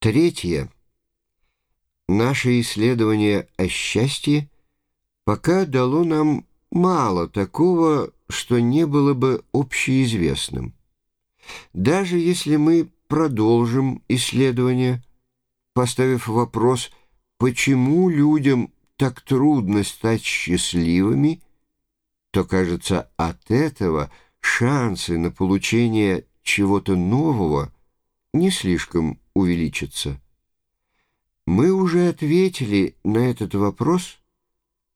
Третье. Наше исследование о счастье пока дало нам мало такого, что не было бы общеизвестным. Даже если мы продолжим исследование, поставив вопрос, почему людям так трудно стать счастливыми, то, кажется, от этого шансы на получение чего-то нового не слишком увеличатся. Мы уже ответили на этот вопрос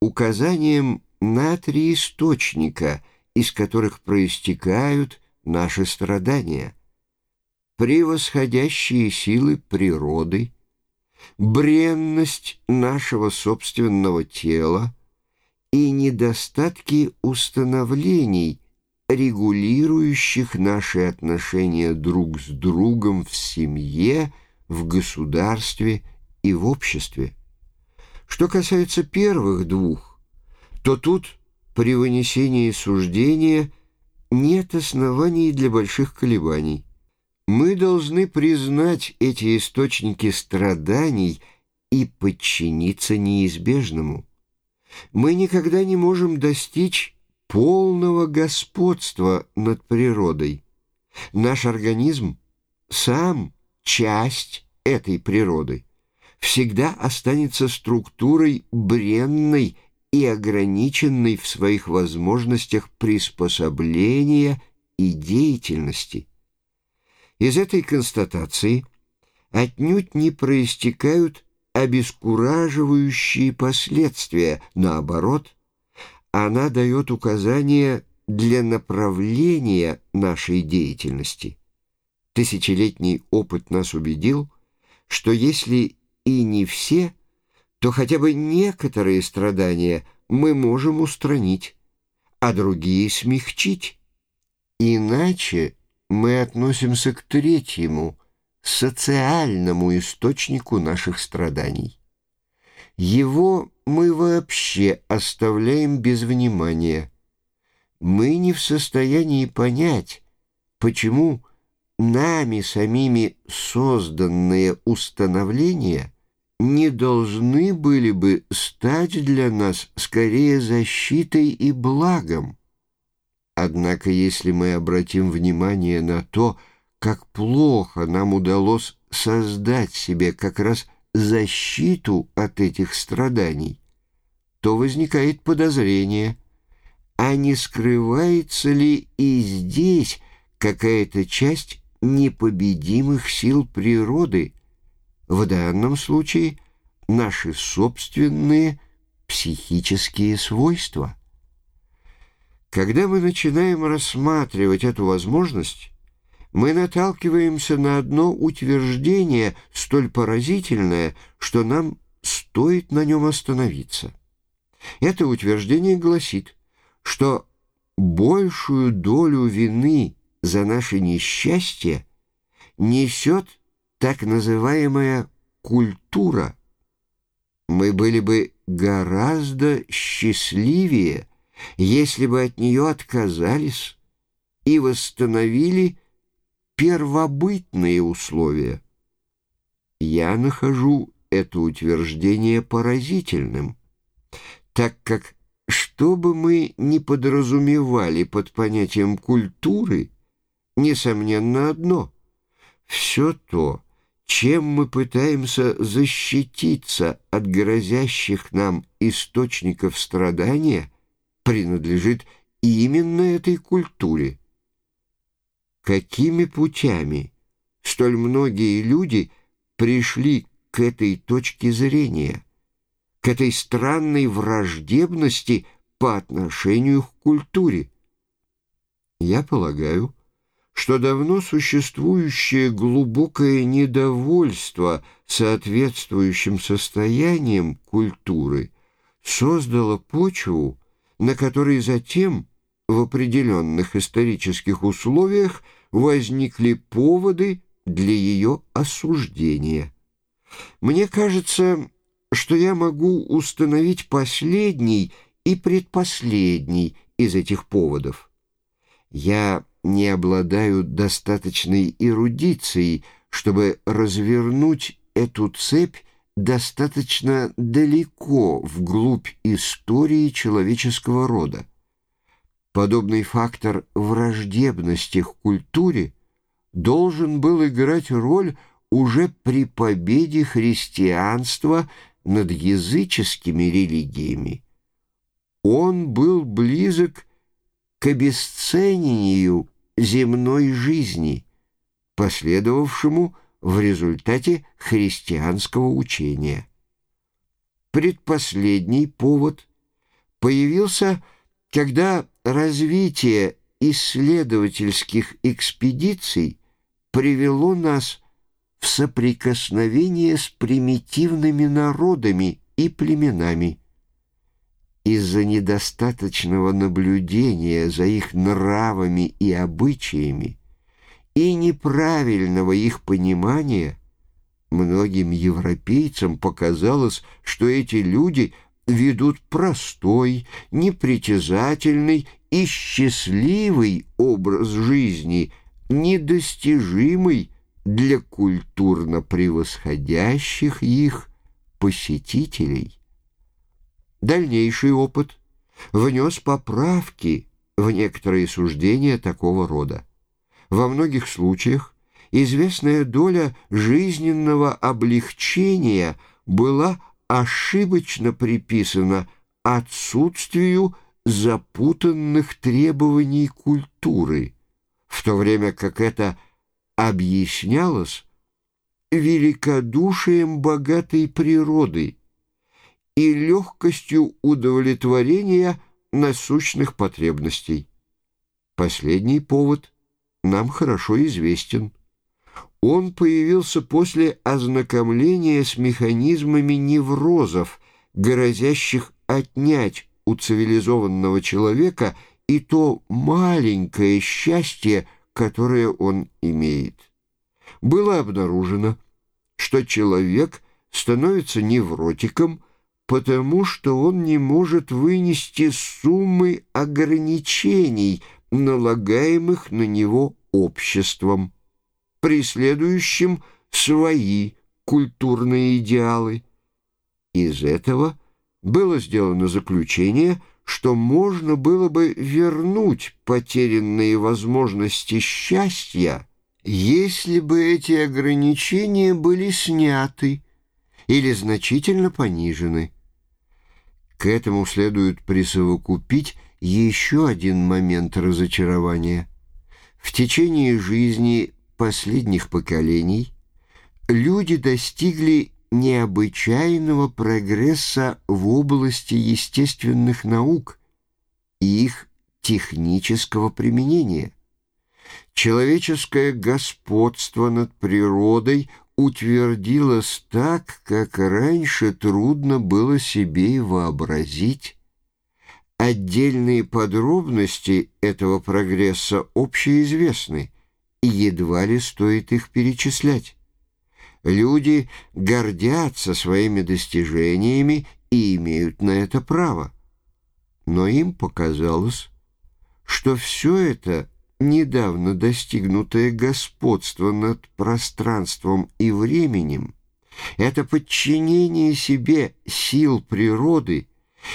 указанием на три источника, из которых проистекают наши страдания. Превосходящие силы природы, бренность нашего собственного тела и недостатки установлений, регулирующих наши отношения друг с другом в семье, в государстве и в обществе. Что касается первых двух, то тут при вынесении суждения нет оснований для больших колебаний. Мы должны признать эти источники страданий и подчиниться неизбежному. Мы никогда не можем достичь полного господства над природой. Наш организм сам часть этой природы всегда останется структурой бренной и ограниченной в своих возможностях приспособления и деятельности. Из этой констатации отнюдь не проистекают обескураживающие последствия, наоборот, она дает указания для направления нашей деятельности. Тысячелетний опыт нас убедил, что если и не все, то хотя бы некоторые страдания мы можем устранить, а другие смягчить. Иначе мы относимся к третьему, социальному источнику наших страданий. Его мы вообще оставляем без внимания. Мы не в состоянии понять, почему нами самими созданные установления не должны были бы стать для нас скорее защитой и благом. Однако если мы обратим внимание на то, как плохо нам удалось создать себе как раз защиту от этих страданий, то возникает подозрение, а не скрывается ли и здесь какая-то часть непобедимых сил природы, в данном случае наши собственные психические свойства. Когда мы начинаем рассматривать эту возможность, мы наталкиваемся на одно утверждение, столь поразительное, что нам стоит на нем остановиться. Это утверждение гласит, что большую долю вины за наше несчастье несет так называемая культура. Мы были бы гораздо счастливее, если бы от нее отказались и восстановили первобытные условия. Я нахожу это утверждение поразительным, так как, что бы мы ни подразумевали под понятием культуры, несомненно одно — все то, чем мы пытаемся защититься от грозящих нам источников страдания, принадлежит именно этой культуре. Какими путями столь многие люди пришли к этой точке зрения, к этой странной враждебности по отношению к культуре? Я полагаю, что давно существующее глубокое недовольство соответствующим состоянием культуры создало почву, на которой затем в определенных исторических условиях возникли поводы для ее осуждения. Мне кажется, что я могу установить последний и предпоследний из этих поводов. Я не обладают достаточной эрудицией, чтобы развернуть эту цепь достаточно далеко вглубь истории человеческого рода. Подобный фактор враждебности к культуре должен был играть роль уже при победе христианства над языческими религиями. Он был близок к обесценению земной жизни, последовавшему в результате христианского учения. Предпоследний повод появился, когда развитие исследовательских экспедиций привело нас в соприкосновение с примитивными народами и племенами. Из-за недостаточного наблюдения за их нравами и обычаями и неправильного их понимания многим европейцам показалось, что эти люди ведут простой, непритязательный и счастливый образ жизни, недостижимый для культурно превосходящих их посетителей. Дальнейший опыт внес поправки в некоторые суждения такого рода. Во многих случаях известная доля жизненного облегчения была ошибочно приписана отсутствию запутанных требований культуры, в то время как это объяснялось великодушием богатой природы и легкостью удовлетворения насущных потребностей. Последний повод нам хорошо известен. Он появился после ознакомления с механизмами неврозов, грозящих отнять у цивилизованного человека и то маленькое счастье, которое он имеет. Было обнаружено, что человек становится невротиком, потому что он не может вынести суммы ограничений, налагаемых на него обществом, преследующим свои культурные идеалы. Из этого было сделано заключение – что можно было бы вернуть потерянные возможности счастья, если бы эти ограничения были сняты или значительно понижены. К этому следует присовокупить еще один момент разочарования. В течение жизни последних поколений люди достигли необычайного прогресса в области естественных наук и их технического применения. Человеческое господство над природой утвердилось так, как раньше трудно было себе и вообразить. Отдельные подробности этого прогресса общеизвестны, и едва ли стоит их перечислять. Люди гордятся своими достижениями и имеют на это право. Но им показалось, что все это недавно достигнутое господство над пространством и временем, это подчинение себе сил природы,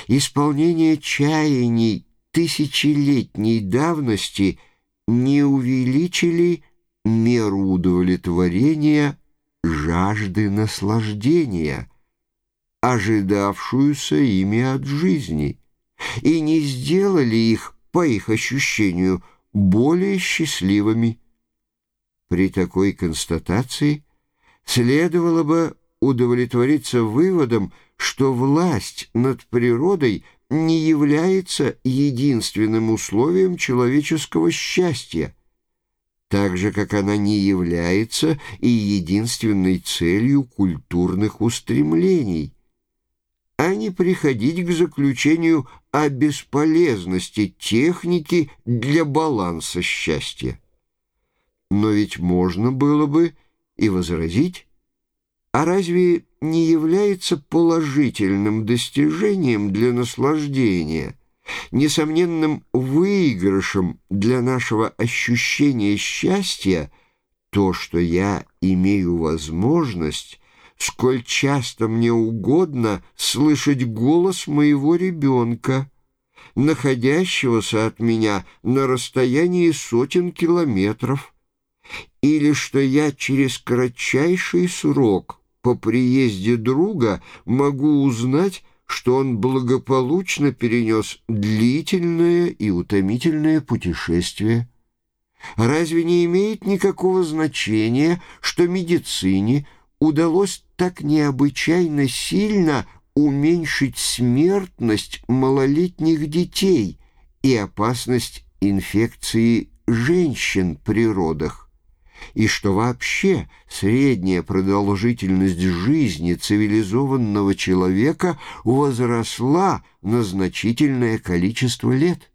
исполнение чаяний тысячелетней давности не увеличили меру удовлетворения жажды наслаждения, ожидавшуюся ими от жизни, и не сделали их, по их ощущению, более счастливыми. При такой констатации следовало бы удовлетвориться выводом, что власть над природой не является единственным условием человеческого счастья, так же, как она не является и единственной целью культурных устремлений, а не приходить к заключению о бесполезности техники для баланса счастья. Но ведь можно было бы и возразить, а разве не является положительным достижением для наслаждения – Несомненным выигрышем для нашего ощущения счастья то, что я имею возможность, сколь часто мне угодно слышать голос моего ребенка, находящегося от меня на расстоянии сотен километров, или что я через кратчайший срок по приезде друга могу узнать, что он благополучно перенес длительное и утомительное путешествие. Разве не имеет никакого значения, что медицине удалось так необычайно сильно уменьшить смертность малолетних детей и опасность инфекции женщин при родах? и что вообще средняя продолжительность жизни цивилизованного человека возросла на значительное количество лет.